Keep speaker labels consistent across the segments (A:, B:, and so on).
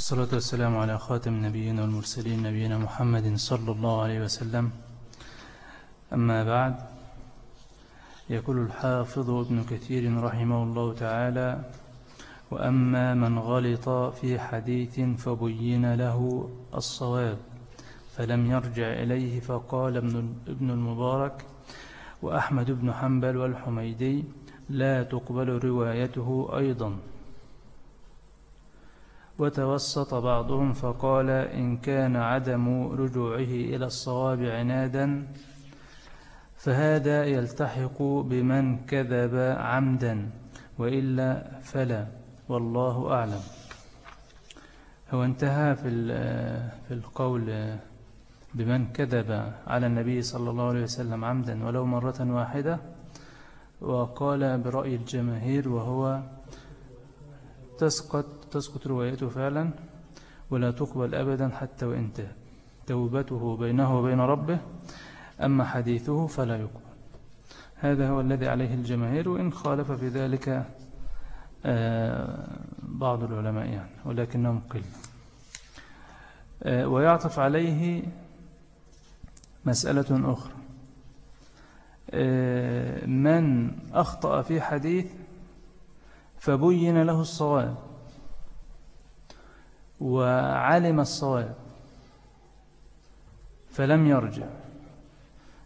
A: والصلاة والسلام على خاتم النبيين والمرسلين نبينا محمد صلى الله عليه وسلم. أما بعد يقول الحافظ ابن كثير رحمه الله تعالى وأما من غلط في حديث فبين له الصواب فلم يرجع إليه فقال ابن المبارك وأحمد بن حنبل والحميدي لا تقبل روايته أيضا. وتوسط بعضهم فقال إن كان عدم رجوعه إلى الصواب عنادا فهذا يلتحق بمن كذب عمدا وإلا فلا والله أعلم. هو انتهى في في القول بمن كذب على النبي صلى الله عليه وسلم عمدا ولو مرة واحدة وقال برأي الجماهير وهو تسقط, تسقط روايته فعلا ولا تقبل أبدا حتى وإن تاب توبته بينه وبين ربه أما حديثه فلا يقبل. هذا هو الذي عليه الجماهير وإن خالف في ذلك بعض العلماء يعني ولكنهم قل ويعطف عليه مسألة أخرى. من أخطأ في حديث فبين له الصواب. وعلم الصواب فلم يرجع.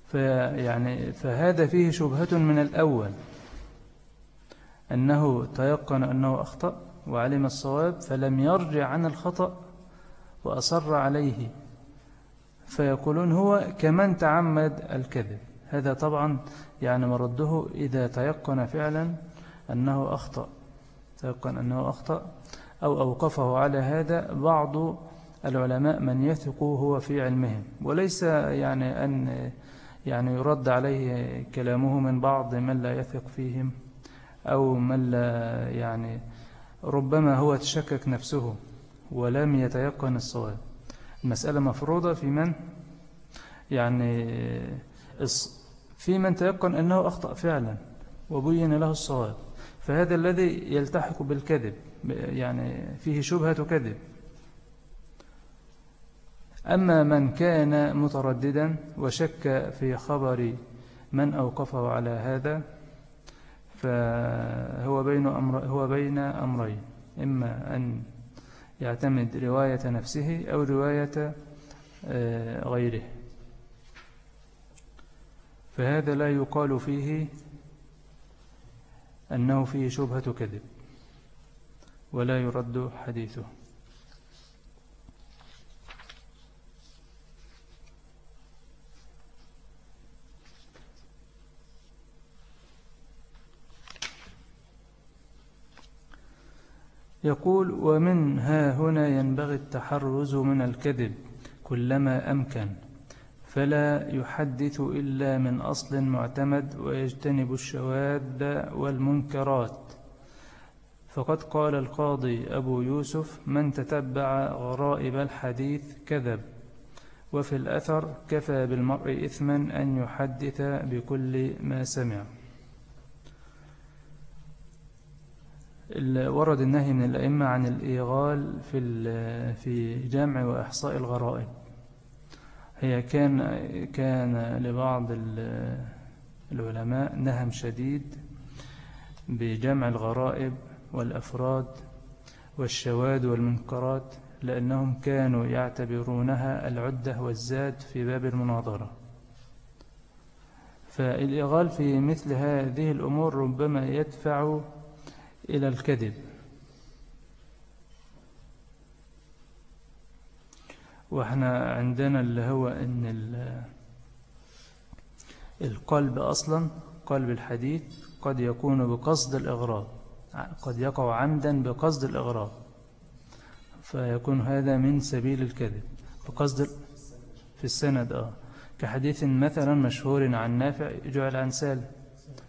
A: فيعني فهذا فيه شبهة من الأول أنه تيقن أنه أخطأ وعلم الصواب فلم يرجع عن الخطأ وأصر عليه. فيقولون هو كمن تعمد الكذب. هذا طبعا يعني مرده إذا تيقن فعلا أنه أخطأ. تيقن أنه أخطأ أو أوقفه على هذا بعض العلماء من يثق هو في علمهم. وليس يعني أن يعني يرد عليه كلامه من بعض من لا يثق فيهم أو من لا يعني ربما هو تشكك نفسه ولم يتيقن الصواب. المسألة مفروضة في من؟ يعني في من تيقن أنه أخطأ فعلا وبين له الصواب. فهذا الذي يلتحق بالكذب. يعني فيه شبهة كذب. أما من كان مترددا وشك في خبر من أوقفه على هذا فهو بين أمر هو بين أمرين. إما أن يعتمد رواية نفسه أو رواية غيره. فهذا لا يقال فيه أنه فيه شبهة كذب. ولا يرد حديثه. يقول ومن ها هنا ينبغي التحرز من الكذب كلما أمكن فلا يحدث إلا من أصل معتمد ويجتنب الشواذ والمنكرات. فقد قال القاضي أبو يوسف من تتبع غرائب الحديث كذب وفي الأثر كفى بالمرء إثما أن يحدث بكل ما سمع. ورد النهي من الأئمة عن الإيغال في في جمع وإحصاء الغرائب. هي كان كان لبعض العلماء نهم شديد بجمع الغرائب والأفراد والشواذ والمنكرات لأنهم كانوا يعتبرونها العدة والزاد في باب المناظرة. فالإغال في مثل هذه الأمور ربما يدفع إلى الكذب. وإحنا عندنا اللي هو أن القلب أصلا قلب الحديث قد يكون بقصد الإغراض قد يقع عمدا بقصد الإغراض فيكون هذا من سبيل الكذب بقصد في السند آه. كحديث مثلا مشهور عن نافع جعل عن سالم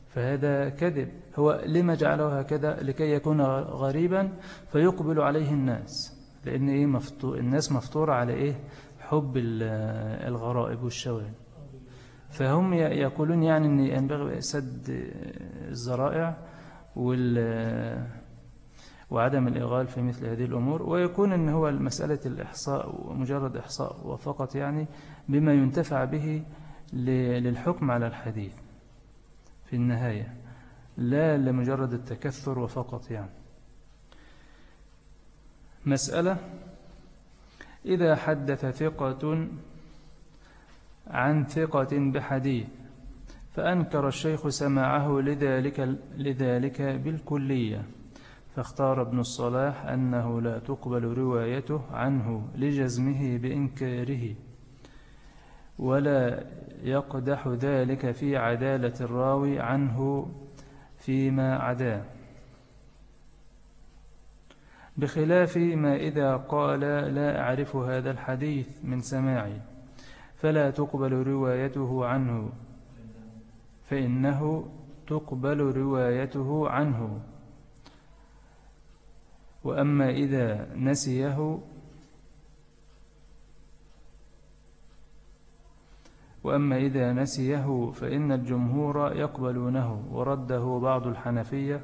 A: فهذا كذب. هو لما جعله هكذا لكي يكون غريبا فيقبل عليه الناس. لأن إيه مفتو... الناس مفطورة على إيه؟ حب الغرائب والشوائب فهم يقولون يعني أن ينبغي سد الزرائع وال وعدم الإغال في مثل هذه الأمور ويكون أن هو مسألة الإحصاء ومجرد إحصاء وفقط يعني بما ينتفع به للحكم على الحديث في النهاية لا لمجرد التكثر وفقط يعني. مسألة إذا حدث ثقة عن ثقة بحديث فأنكر الشيخ سماعه لذلك, لذلك بالكلية فاختار ابن الصلاح أنه لا تقبل روايته عنه لجزمه بإنكاره ولا يقدح ذلك في عدالة الراوي عنه فيما عداه بخلاف ما إذا قال لا أعرف هذا الحديث من سماعي فلا تقبل روايته عنه. فإنه تقبل روايته عنه. وأما إذا نسيه وأما إذا نسيه فإن الجمهور يقبلونه. ورده بعض الحنفية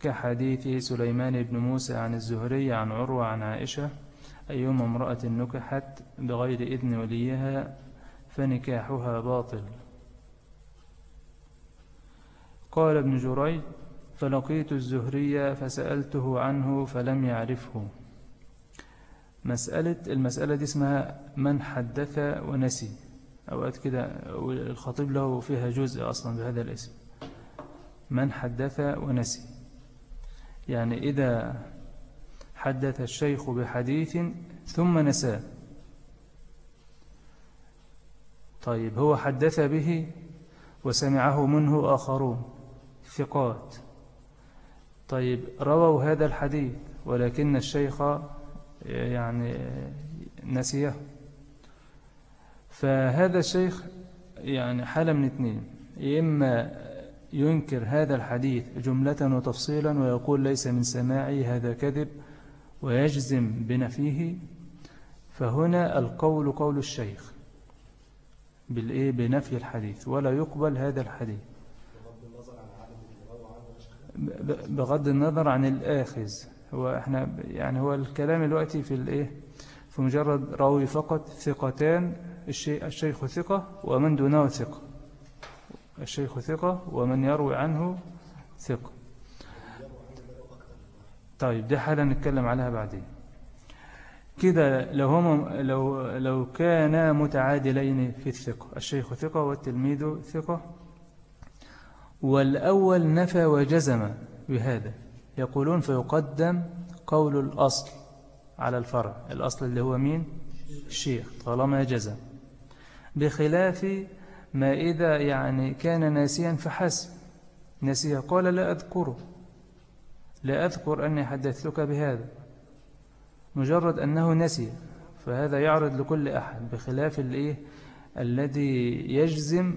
A: كحديث سليمان بن موسى عن الزهري عن عروة عن عائشة أيما امرأة نكحت بغير إذن وليها فنكاحها باطل. قال ابن جريج فلقيت الزهري فسألته عنه فلم يعرفه. مسألة المسألة دي اسمها من حدث ونسي. أوقات كده الخطيب له فيها جزء أصلا بهذا الاسم. من حدث ونسي. يعني إذا حدث الشيخ بحديث ثم نساه طيب هو حدث به وسمعه منه آخرون. ثقات. طيب رووا هذا الحديث ولكن الشيخ يعني نسيه. فهذا الشيخ يعني حالة من اثنين. إما ينكر هذا الحديث جملة وتفصيلا ويقول ليس من سماعي هذا كذب ويجزم بنفيه. فهنا القول قول الشيخ بالإيه؟ بنفي الحديث. ولا يقبل هذا الحديث. بغض النظر عن الآخذ هو إحنا يعني هو الكلام الوقتي في الإيه؟ في مجرد راوي فقط ثقتان الشيخ ثقة ومن دونه ثقة. الشيخ ثقة ومن يروي عنه ثقة. طيب دي حالة نتكلم عليها بعدين. كده لو هم لو لو كانا متعادلين في الثقة الشيخ ثقة والتلميذ ثقة والأول نفى وجزم بهذا. يقولون فيقدم قول الأصل على الفرع. الأصل اللي هو مين؟ الشيخ طالما جزم. بخلاف ما إذا يعني كان ناسيا فحسب. نسيه قال لا أذكره. لا أذكر أني حدثتك بهذا. مجرد أنه نسي فهذا يعرض لكل أحد. بخلاف الذي يجزم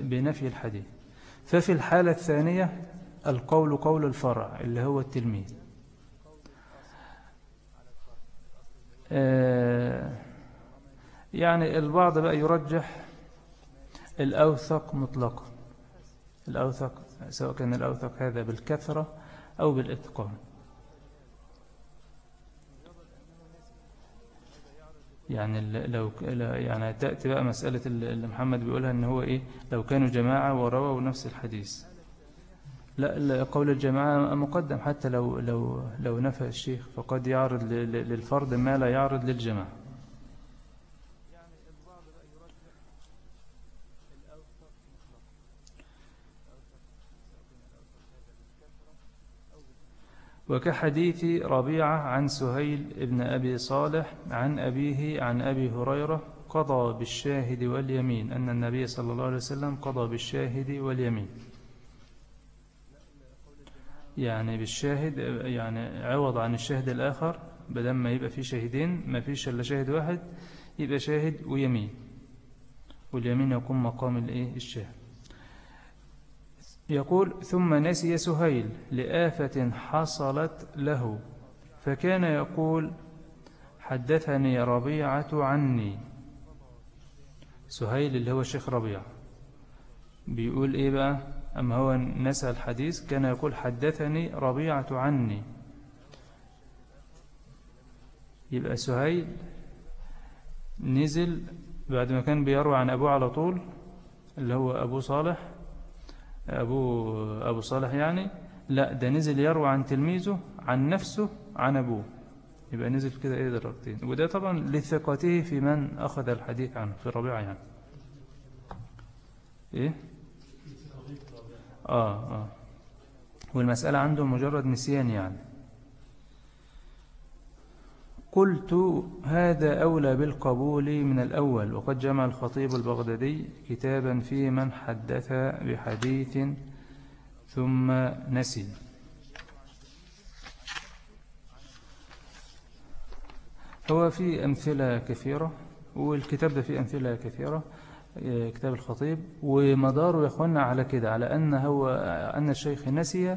A: بنفي الحديث. ففي الحالة الثانية القول قول الفرع اللي هو التلميذ. آه يعني البعض بقى يرجح الأوثق مطلقا. الأوثق سواء كان الأوثق هذا بالكثرة أو بالإتقان. يعني لو يعني تأتي بقى مسألة اللي محمد بيقولها إن هو إيه؟ لو كانوا جماعة ورووا نفس الحديث. لا قول الجماعة مقدم حتى لو لو لو نفى الشيخ فقد يعرض للفرد ما لا يعرض للجماعة. وكحديث ربيعة عن سهيل ابن أبي صالح عن أبيه عن أبي هريرة قضى بالشاهد واليمين أن النبي صلى الله عليه وسلم قضى بالشاهد واليمين. يعني بالشاهد يعني عوض عن الشاهد الآخر بدل ما يبقى فيه شاهدين ما فيش إلا شاهد واحد يبقى شاهد ويمين. واليمين يكون مقام الإيه؟ الشاهد. يقول ثم نسي سهيل لآفة حصلت له. فكان يقول حدثني ربيعة عني. سهيل اللي هو الشيخ ربيعة. بيقول إيه بقى؟ أما هو نسى الحديث كان يقول حدثني ربيعة عني. يبقى سهيل نزل بعد ما كان بيروي عن أبوه على طول اللي هو أبو صالح أبو, أبو صالح يعني لا ده نزل يروي عن تلميذه عن نفسه عن أبوه. يبقى نزل كده إيه درجتين وده طبعا لثقته في من أخذ الحديث عنه في الربيع يعني. إيه؟ آه آه. والمسألة عنده مجرد نسيان يعني. قلت هذا أولى بالقبول من الأول وقد جمع الخطيب البغدادي كتابا في من حدث بحديث ثم نسي. هو في أمثلة كثيرة والكتاب ده فيه أمثلة كثيرة كتاب الخطيب ومداره يا على كده على أن, هو أن الشيخ نسي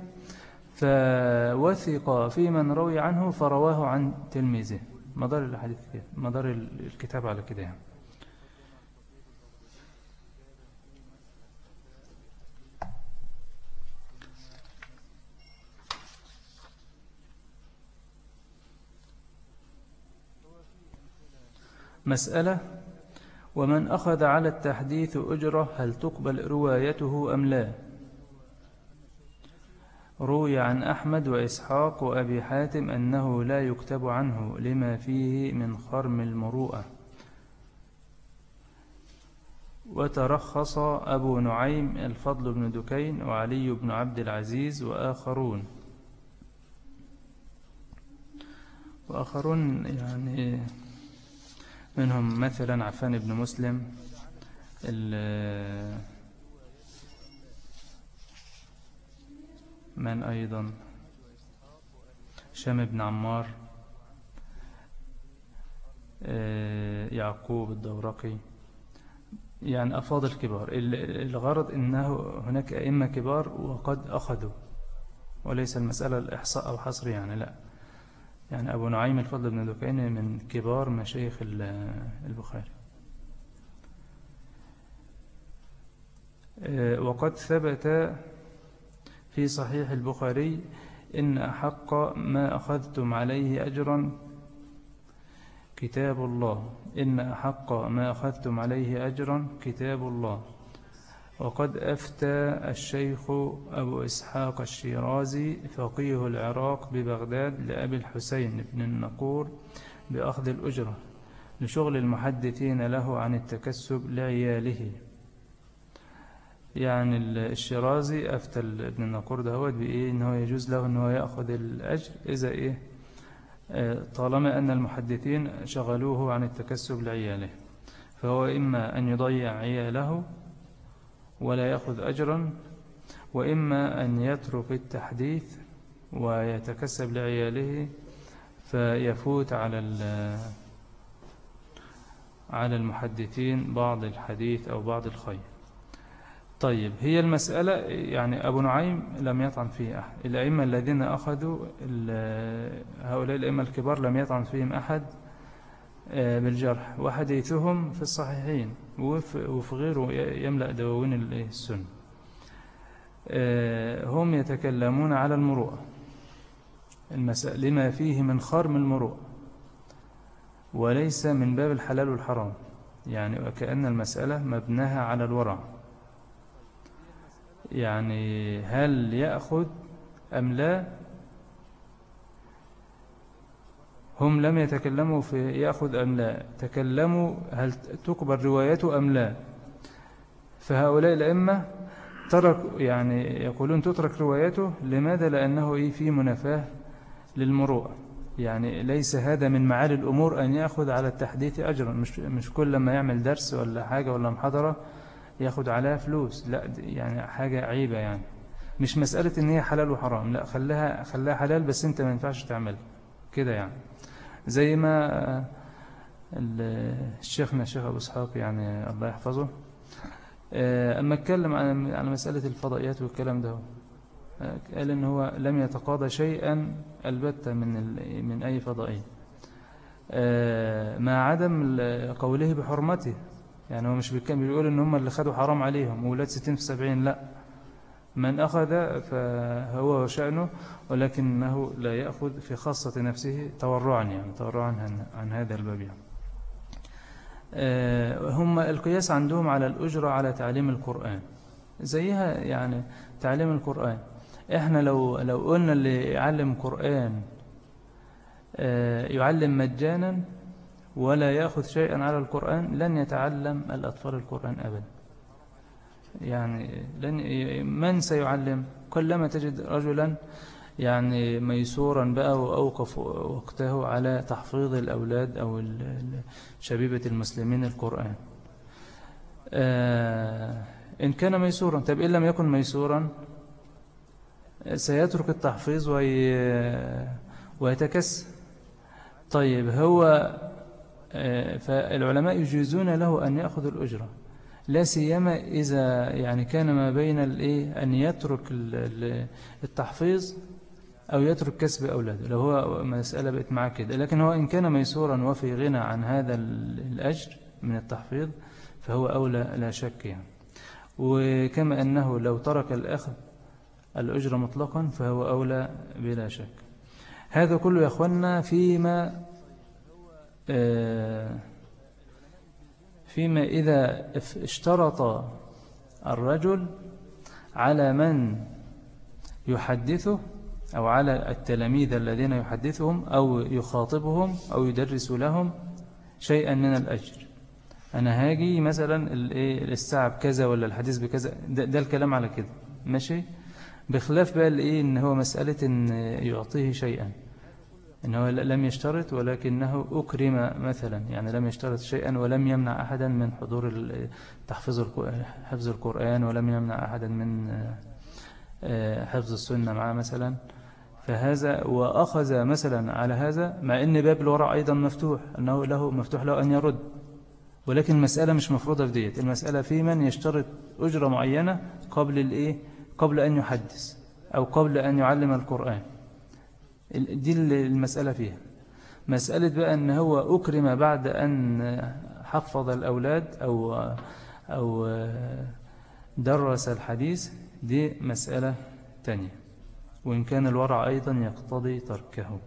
A: فوثق في من روي عنه فرواه عن تلميذه. مدار الحديث مدار الكتاب على كده يعني. مسألة ومن أخذ على التحديث أجرة هل تقبل روايته أم لا؟ روي عن أحمد وإسحاق وأبي حاتم أنه لا يكتب عنه لما فيه من خرم المروءة. وترخص أبو نعيم الفضل بن دكين وعلي بن عبد العزيز وآخرون. وآخرون يعني منهم مثلا عفان بن مسلم من أيضا شام بن عمار آه، يعقوب الدورقي. يعني أفاضل كبار الغرض إنه هناك أئمة كبار وقد أخذوا وليس المسألة الإحصاء أو حصر يعني لا. يعني أبو نعيم الفضل بن دكين من كبار مشايخ البخاري. آه، وقد ثبت في صحيح البخاري إن أحق ما أخذتم عليه أجرا. كتاب الله. إن أحق ما أخذتم عليه أجرا. كتاب الله. وقد أفتى الشيخ أبو إسحاق الشيرازي فقيه العراق ببغداد لأبي الحسين بن النقور بأخذ الأجرة لشغل المحدثين له عن التكسب لعياله. يعني الشيرازي أفتى ابن النقور دهوت بإيه؟ إن هو يجوز له إن هو يأخذ الأجر. إذا إيه؟ آه، طالما أن المحدثين شغلوه عن التكسب لعياله. فهو إما أن يضيع عياله ولا يأخذ أجرا وإما أن يترك التحديث ويتكسب لعياله فيفوت على على المحدثين بعض الحديث أو بعض الخير. طيب هي المسألة يعني أبو نعيم لم يطعن فيه أحد. الأئمة الذين أخذوا هؤلاء الأئمة الكبار لم يطعن فيهم أحد آه، بالجرح. وحديثهم في الصحيحين وفي غيره يملأ دواوين السنة. آه، هم يتكلمون على المروءة. لما فيه من خرم المروءة وليس من باب الحلال والحرام. يعني وكأن المسألة مبناها على الورع. يعني هل يأخذ أم لا؟ هم لم يتكلموا في يأخذ أم لا. تكلموا هل تقبل روايته أم لا؟ فهؤلاء الأئمة ترك يعني يقولون تترك روايته. لماذا؟ لأنه إيه في منافاة للمروءة. يعني ليس هذا من معالي الأمور أن يأخذ على التحديث أجرا. مش, مش كل ما يعمل درس ولا حاجة ولا محاضرة ياخد عليها فلوس. لا يعني حاجة عيبة يعني. مش مسألة إن هي حلال وحرام. لا خليها, خليها حلال بس أنت ما ينفعش تعملها. كده يعني. زي ما الشيخنا الشيخ أبو إسحاق يعني الله يحفظه آه، أما اتكلم عن مسألة الفضائيات والكلام ده قال إن هو لم يتقاضى شيئا البتة من من أي فضائي آه، مع عدم قوله بحرمته. يعني هو مش بيقول إن هم اللي خدوا حرام عليهم وولاد 60 في 70 لا. من أخذ فهو شأنه ولكنه لا يأخذ في خاصة نفسه تورعا يعني تورعا عن هذا الباب يعني. آه، هم القياس عندهم على الأجرة على تعليم القرآن. زيها يعني تعليم القرآن. إحنا لو لو قلنا اللي يعلم قرآن آه، يعلم مجانا ولا يأخذ شيئا على القرآن لن يتعلم الأطفال القرآن أبدا. يعني لن من سيعلم؟ كلما تجد رجلا يعني ميسورا بقى وأوقف وقته على تحفيظ الأولاد أو شبيبة المسلمين القرآن. آه، إن كان ميسورا طب إن لم يكن ميسورا سيترك التحفيظ ويتكس طيب هو فالعلماء يجيزون له أن يأخذ الأجرة. لا سيما إذا يعني كان ما بين الإيه؟ أن يترك التحفيظ أو يترك كسب أولاده. لو هو مسألة بقت معاه كده. لكن هو إن كان ميسورا وفي غنى عن هذا الأجر من التحفيظ فهو أولى لا شك يعني. وكما أنه لو ترك الأخذ الأجر مطلقا فهو أولى بلا شك. هذا كله يا أخوانا فيما فيما إذا اشترط الرجل على من يحدثه أو على التلاميذ الذين يحدثهم أو يخاطبهم أو يدرس لهم شيئا من الأجر. أنا هاجي مثلا الساعة بكذا ولا الحديث بكذا ده, ده الكلام على كده ماشي؟ بخلاف بقى الإيه إن هو مسألة إن يعطيه شيئا. إنه لم يشترط ولكنه أكرم مثلا يعني لم يشترط شيئا ولم يمنع أحدا من حضور تحفظ حفظ القرآن ولم يمنع أحدا من آه، حفظ السنة معه مثلا. فهذا وأخذ مثلا على هذا مع أن باب الورع أيضا مفتوح أنه له مفتوح له أن يرد. ولكن المسألة مش مفروضة في ديت. المسألة في من يشترط أجرة معينة قبل الإيه؟ قبل أن يحدث أو قبل أن يعلم القرآن. دي المسألة فيها. مسألة بقى أن هو أكرم بعد أن حفظ الأولاد أو, أو درس الحديث دي مسألة تانية. وإن كان الورع أيضا يقتضي تركه.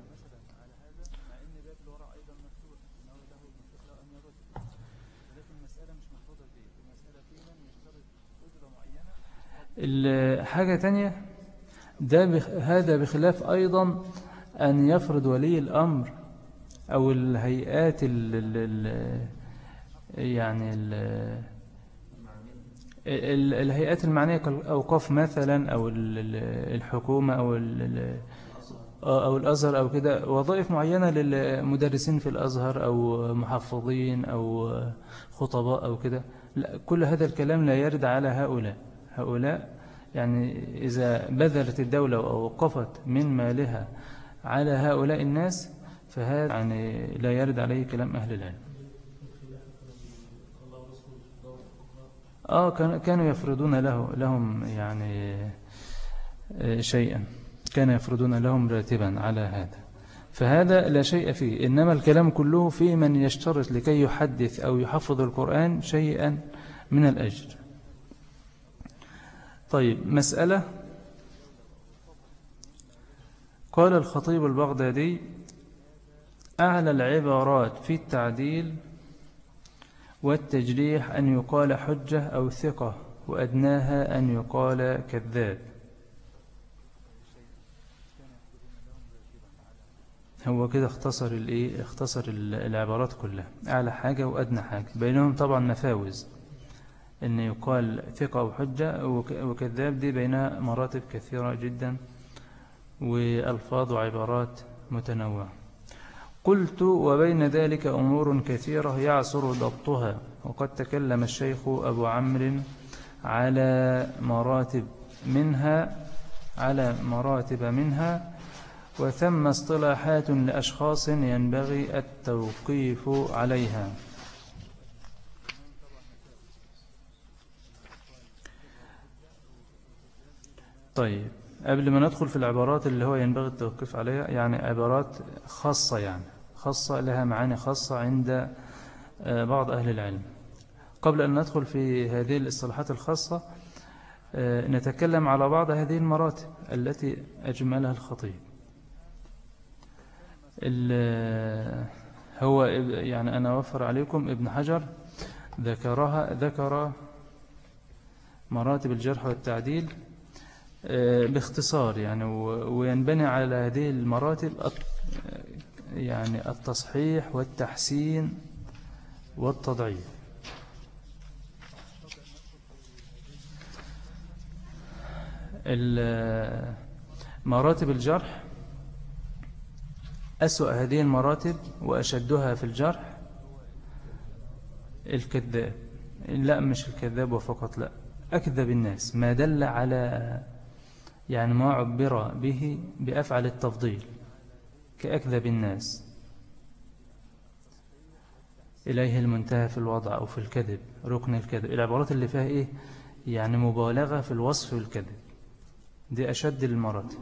A: الحاجة تانية ده هذا بخلاف أيضا أن يفرض ولي الأمر أو الهيئات ال ال يعني ال الهيئات المعنية كالأوقاف مثلا أو الحكومة أو أو الأزهر أو كده وظائف معينة للمدرسين في الأزهر أو محفظين أو خطباء أو كده. لا كل هذا الكلام لا يرد على هؤلاء. هؤلاء يعني إذا بذلت الدولة ووقفت من مالها على هؤلاء الناس فهذا يعني لا يرد عليه كلام أهل العلم. آه كانوا يفرضون له لهم يعني آه، شيئا. كانوا يفرضون لهم راتبا على هذا. فهذا لا شيء فيه. إنما الكلام كله في من يشترط لكي يحدث أو يحفظ القرآن شيئا من الأجر. طيب مسألة قال الخطيب البغدادي أعلى العبارات في التعديل والتجريح أن يقال حجة أو ثقة وأدناها أن يقال كذاب. هو كده اختصر الايه اختصر العبارات كلها. أعلى حاجة وأدنى حاجة. بينهم طبعا نفاوز أن يقال ثقة أو حجة وكذاب دي بينها مراتب كثيرة جدا. والفاظ وعبارات متنوعة. قلت وبين ذلك أمور كثيرة يعصر ضبطها وقد تكلم الشيخ أبو عمرو على مراتب منها على مراتب منها وثم اصطلاحات لأشخاص ينبغي التوقيف عليها. طيب. قبل ما ندخل في العبارات اللي هو ينبغي التوقيف عليها يعني عبارات خاصة يعني خاصة لها معاني خاصة عند آه، بعض أهل العلم. قبل أن ندخل في هذه الاصطلاحات الخاصة آه، نتكلم على بعض هذه المراتب التي أجملها الخطيب. هو يعني أنا وفر عليكم ابن حجر ذكرها ذكر مراتب الجرح والتعديل آه، باختصار يعني وينبني على هذه المراتب يعني التصحيح والتحسين والتضعيف. مراتب الجرح أسوأ هذه المراتب وأشدها في الجرح الكذاب. لا مش الكذاب وفقط لا أكذب الناس. ما دل على يعني ما عبر به بأفعل التفضيل كأكذب الناس. إليه المنتهى في الوضع أو في الكذب ركن الكذب. العبارات اللي فيها إيه؟ يعني مبالغة في الوصف والكذب. دي أشد المراتب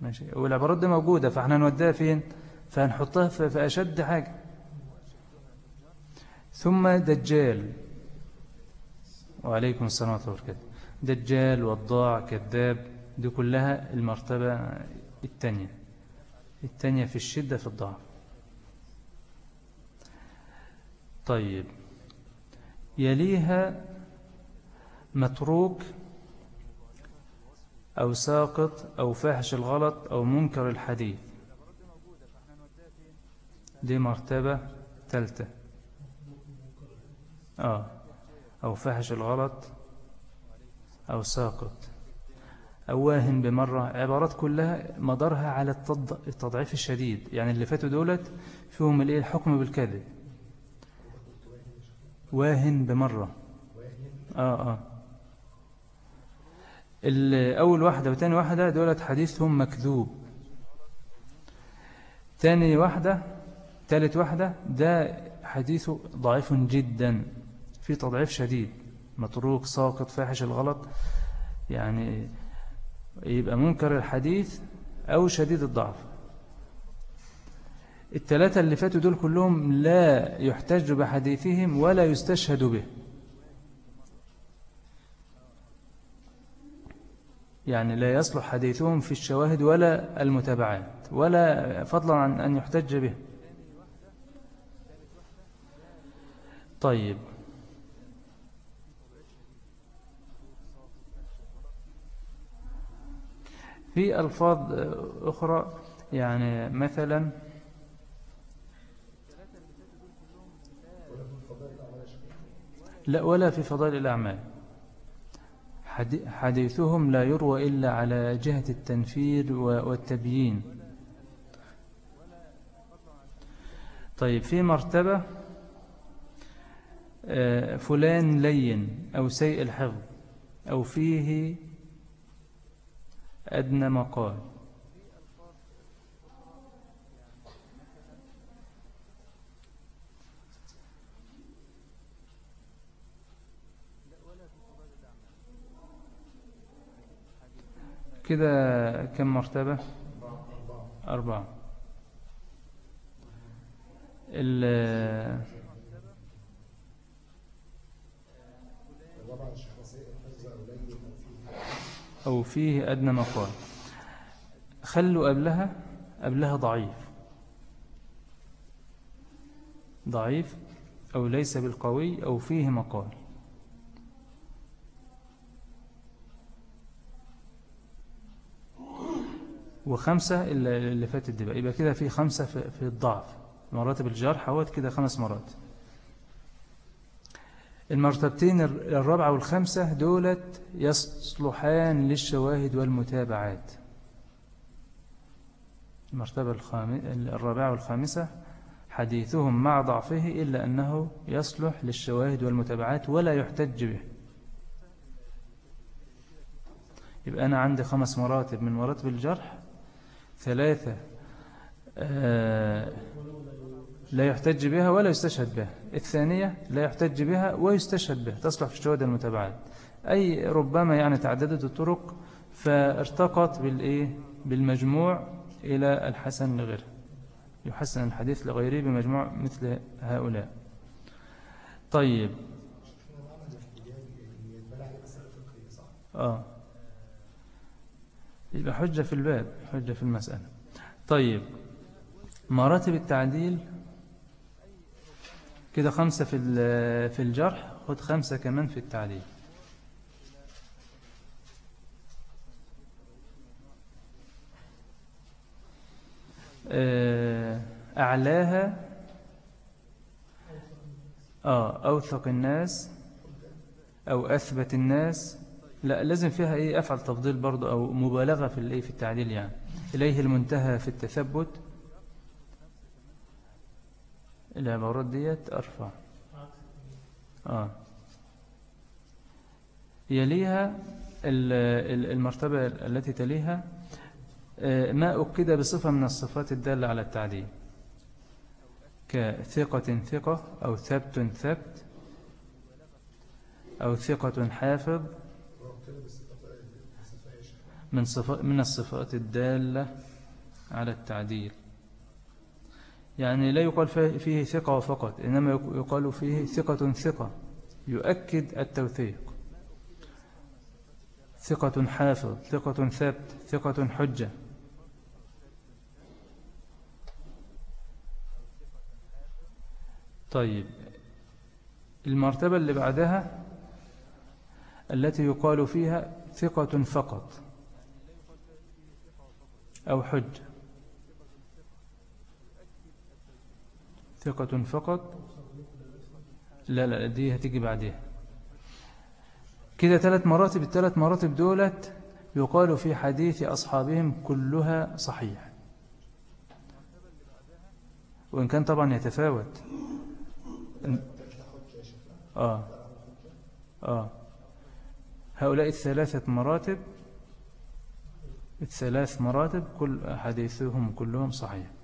A: ماشي؟ والعبارات دي موجودة فإحنا نوديها فين؟ فهنحطها في أشد حاجة. ثم دجال. وعليكم السلام ورحمة الله وبركاته. دجال وضاع كذاب. دي كلها المرتبة الثانية الثانية في الشدة في الضعف. طيب يليها متروك أو ساقط أو فاحش الغلط أو منكر الحديث. دي مرتبة ثالثة آه أو فاحش الغلط أو ساقط. أو واهن بمرة عبارات كلها مدارها على التضعيف الشديد. يعني اللي فاتوا دولت فيهم الإيه؟ الحكم بالكذب. واهن بمرة. آه آه. أول واحدة وتاني واحدة دولت حديثهم مكذوب. تاني واحدة تالت واحدة ده حديثه ضعيف جدا. في تضعيف شديد. متروك ساقط فاحش الغلط. يعني يبقى منكر الحديث أو شديد الضعف. الثلاثة اللي فاتوا دول كلهم لا يحتج بحديثهم ولا يستشهد به. يعني لا يصلح حديثهم في الشواهد ولا المتابعات ولا فضلا عن أن يحتج به. طيب. في ألفاظ أخرى يعني مثلا لا ولا في فضائل الأعمال. حديثهم لا يروى إلا على جهة التنفير والتبيين. طيب في مرتبة آه، فلان لين أو سيء الحفظ أو فيه أدنى مقال كده كم مرتبة؟ أربعة. ال أو فيه أدنى مقال خلوا قبلها قبلها ضعيف. ضعيف أو ليس بالقوي أو فيه مقال وخمسة اللي فاتت دي بقى. يبقى كده في خمسة في الضعف. مراتب الجرح حوات كده خمس مرات. المرتبتين الرابعة والخمسة دولت يصلحان للشواهد والمتابعات. المرتبة الرابعة والخامسة حديثهم مع ضعفه إلا أنه يصلح للشواهد والمتابعات ولا يحتج به. يبقى أنا عندي خمس مراتب من مراتب الجرح ثلاثة آه لا يحتج بها ولا يستشهد بها. الثانية لا يحتج بها ويستشهد بها. تصلح في الشهود المتابعات. أي ربما يعني تعددت الطرق فارتقت بالإيه؟ بالمجموع إلى الحسن لغيره يحسن الحديث لغيره بمجموع مثل هؤلاء. طيب. آه. يبقى حجة في الباب حجة في المسألة. طيب. مراتب التعديل كده خمسة في في الجرح خد خمسة كمان في التعديل آه، أعلاها آه أوثق الناس أو أثبت الناس. لا لازم فيها إيه؟ أفعل تفضيل برضو أو مبالغة في الإيه في التعديل يعني. إليه المنتهى في التثبت. العبارات ديت أرفع. آه. يليها المرتبة التي تليها آه، ما أكد بصفة من الصفات الدالة على التعديل. كثقة ثقة أو ثبت ثبت أو ثقة حافظ من, من الصفات الدالة على التعديل. يعني لا يقال فيه ثقة فقط إنما يقال فيه ثقة ثقة يؤكد التوثيق. ثقة حافظ ثقة ثبت ثقة حجة. طيب المرتبة اللي بعدها التي يقال فيها ثقة فقط أو حج ثقة فقط؟ لا لا دي هتيجي بعدها كده ثلاث مراتب الثلاث مراتب دولت يقال في حديث أصحابهم كلها صحيح. وإن كان طبعا يتفاوت. آه آه. هؤلاء الثلاثة مراتب الثلاث مراتب كل حديثهم كلهم صحيح.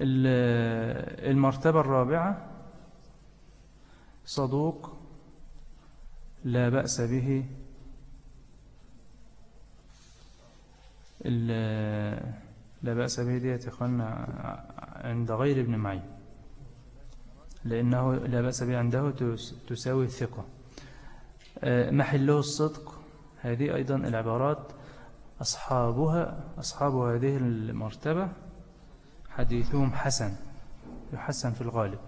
A: المرتبة الرابعة صدوق لا بأس به لا بأس به ديت إخوانا عند غير ابن معين لأنه لا بأس به عنده تساوي الثقة. آه، محله الصدق هذه أيضا العبارات أصحابها أصحاب هذه المرتبة حديثهم حسن يحسن في الغالب.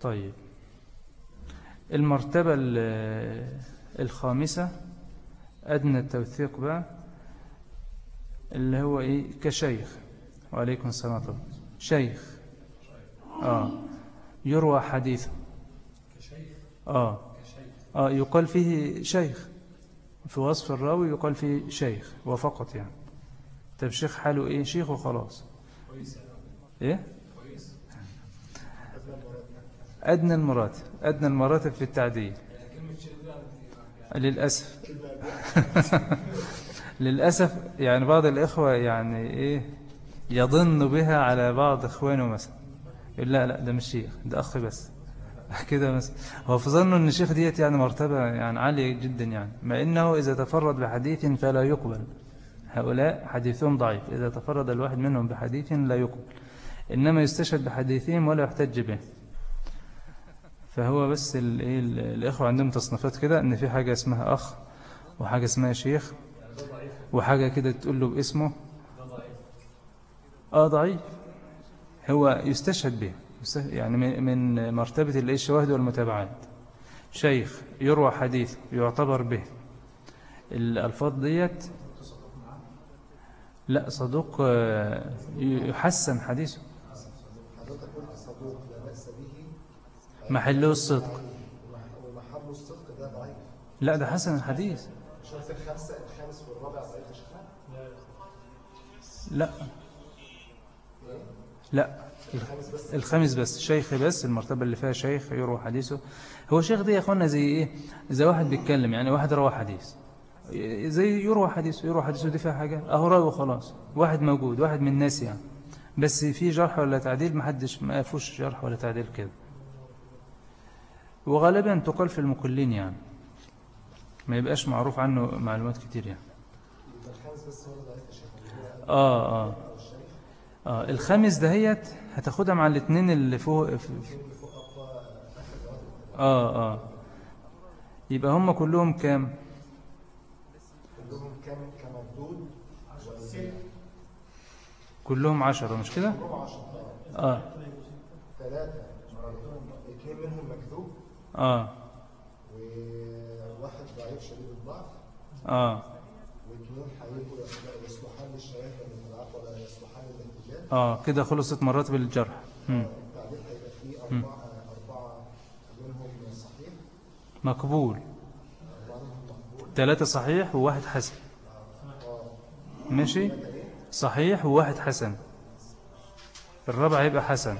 A: طيب. المرتبة الخامسة أدنى التوثيق بقى اللي هو إيه؟ كشيخ. وعليكم السلام طبعا شيخ. آه. يروى حديثه. آه. آه يقال فيه شيخ. في وصف الراوي يقال فيه شيخ وفقط يعني. طيب شيخ حاله إيه؟ شيخ وخلاص إيه؟ أدنى المراتب. أدنى المراتب في التعديل. للأسف. للأسف يعني بعض الإخوة يعني إيه؟ يظن بها على بعض إخوانه مثلا. يقول لا لا ده مش شيخ ده أخ بس. كده مثلا هو في ظنه أن الشيخ ديت يعني مرتبة يعني عالية جدا يعني. مع إنه إذا تفرد بحديث فلا يقبل. هؤلاء حديثهم ضعيف. إذا تفرد الواحد منهم بحديث لا يقبل. إنما يستشهد بحديثهم ولا يحتج به. فهو بس إيه الإخوة عندهم تصنيفات كده أن في حاجة اسمها أخ وحاجة اسمها شيخ وحاجة كده تقول له باسمه. آه ضعيف. هو يستشهد به يعني من مرتبة الشواهد والمتابعات. شيخ يروى حديث يعتبر به. الألفاظ ديت لا صدوق آه، يحسن حديثه. محله الصدق. ومحله الصدق ده ضعيف لا ده حسن الحديث. الخامس والرابع لا. لا. الخامس بس شيخ بس المرتبة اللي فيها شيخ يروى حديثه. هو شيخ دي يا اخوانا زي إيه؟ زي واحد بيتكلم يعني واحد روى حديث. زي يروى حديثه يروى حديثه دي فيها حاجة. أهو راوي خلاص. واحد موجود واحد من الناس يعني. بس في جرح ولا تعديل؟ ما حدش ما فيش جرح ولا تعديل كده. وغالبا تقال في المقلين يعني. ما يبقاش معروف عنه معلومات كتير يعني. آه آه. آه الخامس دهيت هتاخدها مع الاثنين اللي فوق آه آه. يبقى هم كلهم كام
B: كلهم كام كمردود
A: كلهم عشرة مش كده؟ آه.
B: ثلاثة اثنين منهم مكذوب
A: آه.
B: وواحد ضعيف شديد الضعف
A: آه.
B: واثنين هيبقوا يصلحان للشهادة من الضعف ولا يصلحان للاحتجاج
A: آه كده خلصت مراتب الجرح.
B: التعليق هيبقى فيه أربعة أربعة منهم صحيح
A: مقبول. ثلاثة صحيح وواحد حسن. ماشي؟ صحيح وواحد حسن. الرابع هيبقى حسن.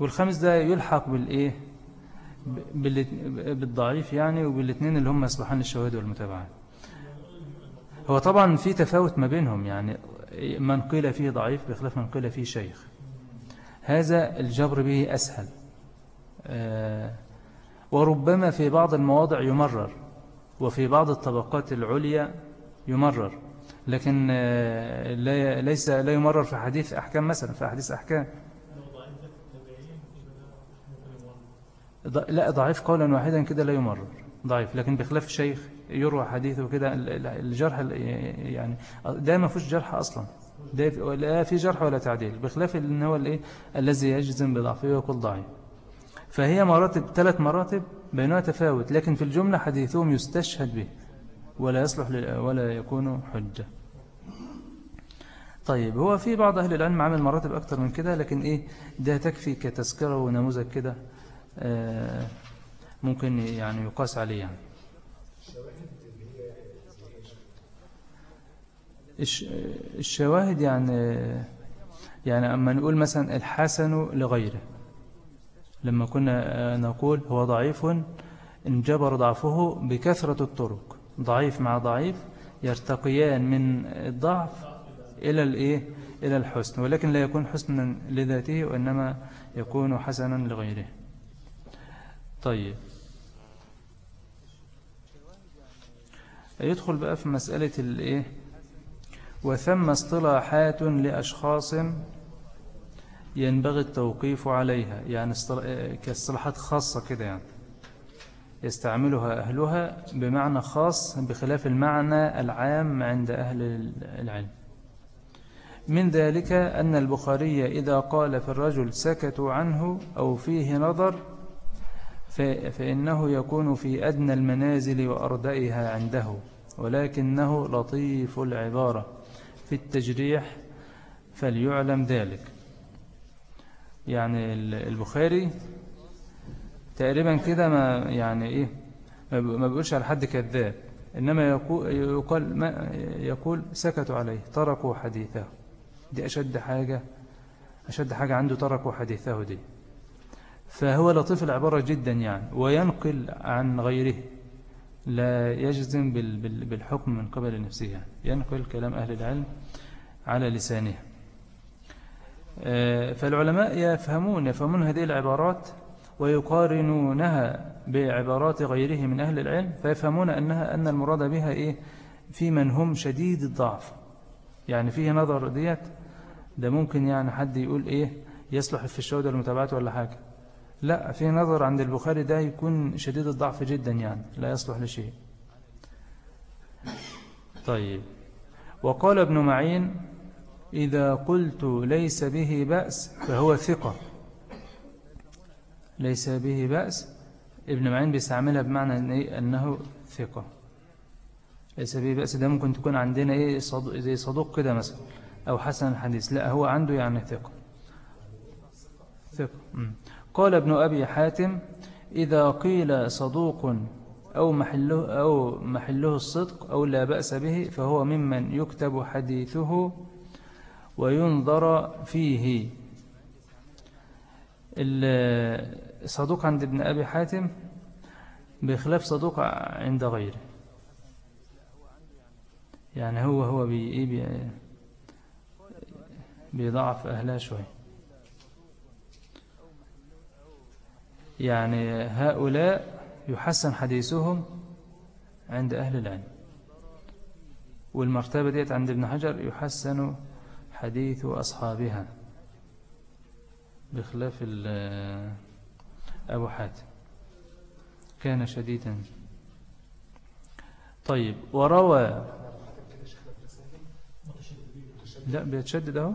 A: والخامس ده يلحق بالإيه؟ بالضعيف يعني وبالاثنين اللي هم يصلحان الشواهد والمتابعات. هو طبعا في تفاوت ما بينهم يعني من قيل فيه ضعيف بخلاف من قيل فيه شيخ. هذا الجبر به أسهل. آه، وربما في بعض المواضع يمرر وفي بعض الطبقات العليا يمرر. لكن آه، لا ليس لا يمرر في حديث أحكام مثلا في حديث أحكام. لا ضعيف قولا واحدا كده لا يمرر. ضعيف لكن بخلاف الشيخ يروى حديثه كده ال- ال- الجرح ال- يعني ده ما فيش جرح أصلا. ده لا في جرح ولا تعديل. بخلاف إن هو الإيه؟ الذي يجزم بضعفه ويقول ضعيف. فهي مراتب ثلاث مراتب بينها تفاوت لكن في الجملة حديثهم يستشهد به. ولا يصلح ولا يكون حجة. طيب هو في بعض أهل العلم عامل مراتب أكتر من كده لكن إيه ده تكفي كتذكرة ونموذج كده آه، ممكن يعني يقاس عليه يعني. الش- الشواهد يعني يعني أما نقول مثلا الحسن لغيره. لما كنا آه، نقول هو ضعيف انجبر ضعفه بكثرة الطرق. ضعيف مع ضعيف يرتقيان من الضعف إلى الإيه؟ إلى الحسن ولكن لا يكون حسنا لذاته وإنما يكون حسنا لغيره. طيب. يدخل بقى في مسألة الإيه؟ وثم اصطلاحات لأشخاص ينبغي التوقيف عليها يعني اصطلا- كاصطلاحات خاصة كده يعني. يستعملها أهلها بمعنى خاص بخلاف المعنى العام عند أهل العلم. من ذلك أن البخاري إذا قال في الرجل سكتوا عنه أو فيه نظر فإنه يكون في أدنى المنازل وأردئها عنده ولكنه لطيف العبارة في التجريح فليعلم ذلك. يعني ال- البخاري تقريبا كده ما يعني إيه ما بيقولش على حد كذاب إنما يقول, ما يقول سكتوا عليه تركوا حديثه. دي أشد حاجة أشد حاجة عنده تركوا حديثه دي. فهو لطيف العبارة جدا يعني. وينقل عن غيره. لا يجزم بال- بال- بالحكم من قبل نفسه يعني. ينقل كلام أهل العلم على لسانه. آه، فالعلماء يفهمون يفهمون هذه العبارات ويقارنونها بعبارات غيره من أهل العلم فيفهمون أنها أن المراد بها إيه؟ في من هم شديد الضعف. يعني فيه نظر ديت ده ممكن يعني حد يقول إيه؟ يصلح في الشهود والمتابعات ولا حاجة. لا في نظر عند البخاري ده يكون شديد الضعف جدا يعني لا يصلح لشيء. طيب. وقال ابن معين إذا قلت ليس به بأس فهو ثقة. ليس به بأس. ابن معين بيستعملها بمعنى إيه؟ أنه ثقة. ليس به بأس. ده ممكن تكون عندنا إيه؟ صدوق زي صدوق كده مثلا أو حسن الحديث. لا هو عنده يعني ثقة. ثقة. قال ابن أبي حاتم إذا قيل صدوق أو محله, أو محله الصدق أو لا بأس به فهو ممن يكتب حديثه وينظر فيه. الصدوق عند ابن أبي حاتم بخلاف صدوق عند غيره. يعني هو هو بي إيه بي بيضعف أهلها شوية. يعني هؤلاء يحسن حديثهم عند أهل العلم. والمرتبة ديت عند ابن حجر يحسن حديث أصحابها بخلاف أبو حاتم. كان شديدا. طيب وروى لا بيتشدد أهو.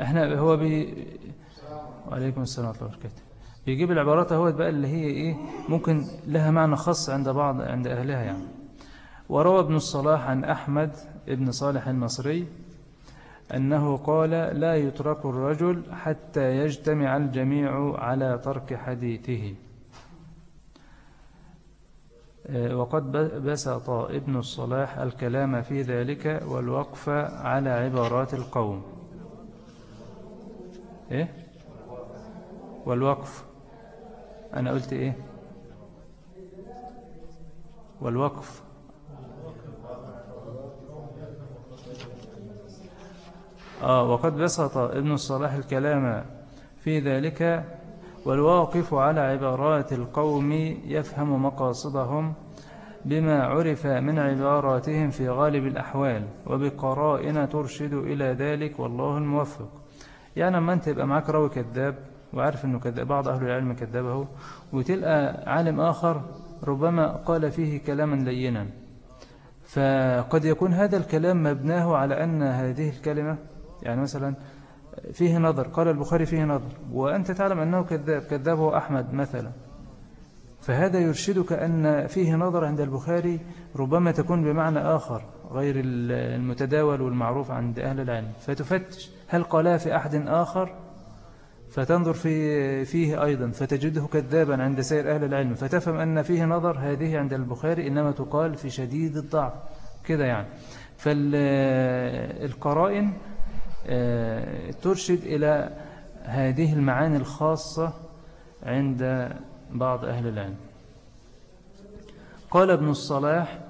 A: إحنا هو بي وعليكم السلام ورحمة الله وبركاته. بيجيب العبارات اهو بقى اللي هي إيه ممكن لها معنى خاص عند بعض عند أهلها يعني. وروى ابن الصلاح عن أحمد ابن صالح المصري أنه قال لا يترك الرجل حتى يجتمع الجميع على ترك حديثه. آه، وقد بسط ابن الصلاح الكلام في ذلك والوقف على عبارات القوم. إيه؟ والوقف. أنا قلت إيه؟ والوقف. آه وقد بسط ابن الصلاح الكلام في ذلك والواقف على عبارات القوم يفهم مقاصدهم بما عرف من عباراتهم في غالب الأحوال وبقرائن ترشد إلى ذلك والله الموفق. يعني لما أنت يبقى معك راوي كذاب وعارف أنه كذاب بعض أهل العلم كذبه وتلقى عالم آخر ربما قال فيه كلاما لينا. فقد يكون هذا الكلام مبناه على أن هذه الكلمة يعني مثلا فيه نظر قال البخاري فيه نظر وأنت تعلم أنه كذاب كذابه أحمد مثلا. فهذا يرشدك أن فيه نظر عند البخاري ربما تكون بمعنى آخر غير المتداول والمعروف عند أهل العلم. فتفتش هل قالها في أحد آخر؟ فتنظر في فيه أيضا فتجده كذابا عند سائر أهل العلم. فتفهم أن فيه نظر هذه عند البخاري إنما تقال في شديد الضعف. كده يعني. فالقرائن ترشد إلى هذه المعاني الخاصة عند بعض أهل العلم. قال ابن الصلاح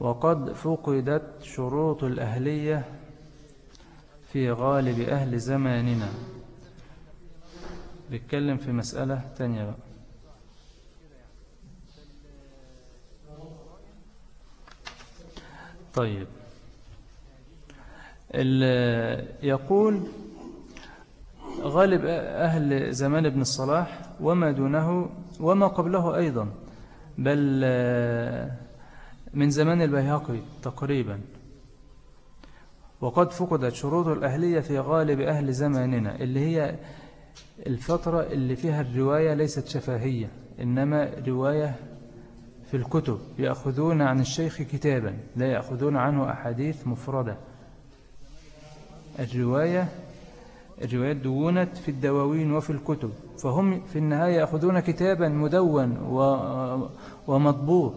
A: وقد فقدت شروط الأهلية في غالب أهل زماننا. بيتكلم في مسألة تانية بقى. طيب. يقول غالب أهل زمان ابن الصلاح وما دونه وما قبله أيضا بل من زمان البيهقي تقريبا. وقد فقدت شروط الأهلية في غالب أهل زماننا اللي هي الفترة اللي فيها الرواية ليست شفاهية إنما رواية في الكتب يأخذون عن الشيخ كتابا لا يأخذون عنه أحاديث مفردة. الرواية الروايات دونت في الدواوين وفي الكتب فهم في النهاية يأخذون كتابا مدون ومضبوط.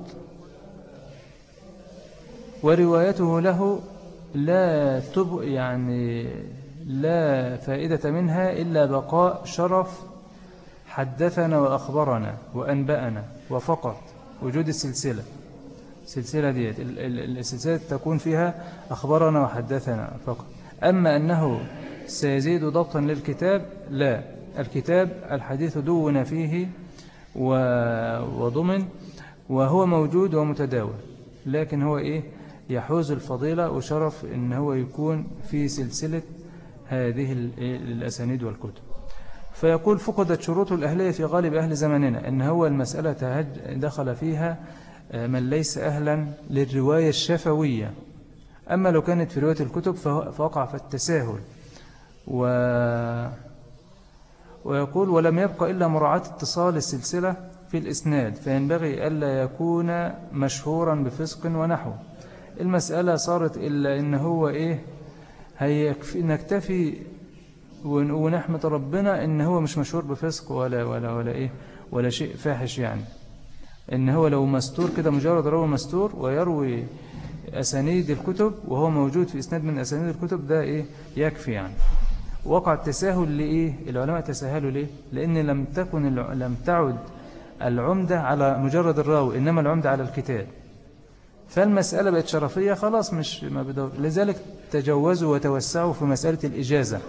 A: وروايته له لا تب يعني لا فائدة منها إلا بقاء شرف حدثنا وأخبرنا وأنبأنا وفقط وجود السلسلة. السلسلة ديت السلسلة تكون فيها أخبرنا وحدثنا فقط. أما أنه سيزيد ضبطا للكتاب لا الكتاب الحديث دون فيه وضمن وهو موجود ومتداول لكن هو إيه؟ يحوز الفضيلة وشرف إن هو يكون في سلسلة هذه الأسانيد والكتب. فيقول فقدت شروط الأهلية في غالب أهل زماننا إن هو المسألة دخل فيها آه، من ليس أهلا للرواية الشفوية. أما لو كانت في رواية الكتب فوقع في التساهل. و ويقول ولم يبقى إلا مراعاة اتصال السلسلة في الإسناد فينبغي ألا يكون مشهورا بفسق ونحو. المسألة صارت إلا إن هو إيه؟ هيكفي نكتفي ونحمد ربنا إن هو مش مشهور بفسق ولا ولا ولا إيه؟ ولا شيء فاحش يعني. إن هو لو مستور كده مجرد روى مستور ويروي أسانيد الكتب وهو موجود في إسناد من أسانيد الكتب ده إيه؟ يكفي يعني. وقع التساهل لإيه؟ العلماء تساهلوا ليه؟ لأن لم تكن لم تعد العمدة على مجرد الراوي إنما العمدة على الكتاب. فالمسألة بقت شرفية خلاص مش ما بدور لذلك تجوزوا وتوسعوا في مسألة الإجازة.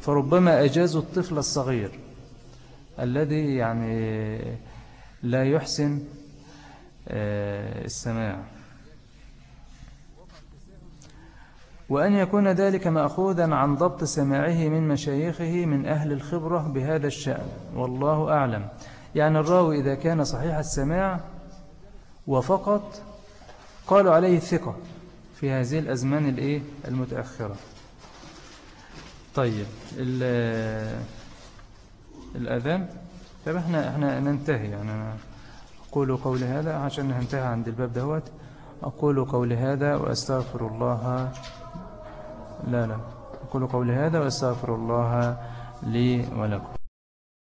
A: فربما أجازوا الطفل الصغير الذي يعني لا يحسن آه، السماع. وأن يكون ذلك مأخوذا عن ضبط سماعه من مشايخه من أهل الخبرة بهذا الشأن. والله أعلم. يعني الراوي إذا كان صحيح السماع وفقط قالوا عليه ثقة في هذه الأزمان الإيه؟ المتأخرة. طيب الأذان؟ طيب إحنا, إحنا ننتهي. يعني أنا أقول قولي هذا عشان ننتهي عند الباب دهوت أقول قولي هذا وأستغفر الله لا لا. أقول قولي هذا وأستغفر الله لي ولكم.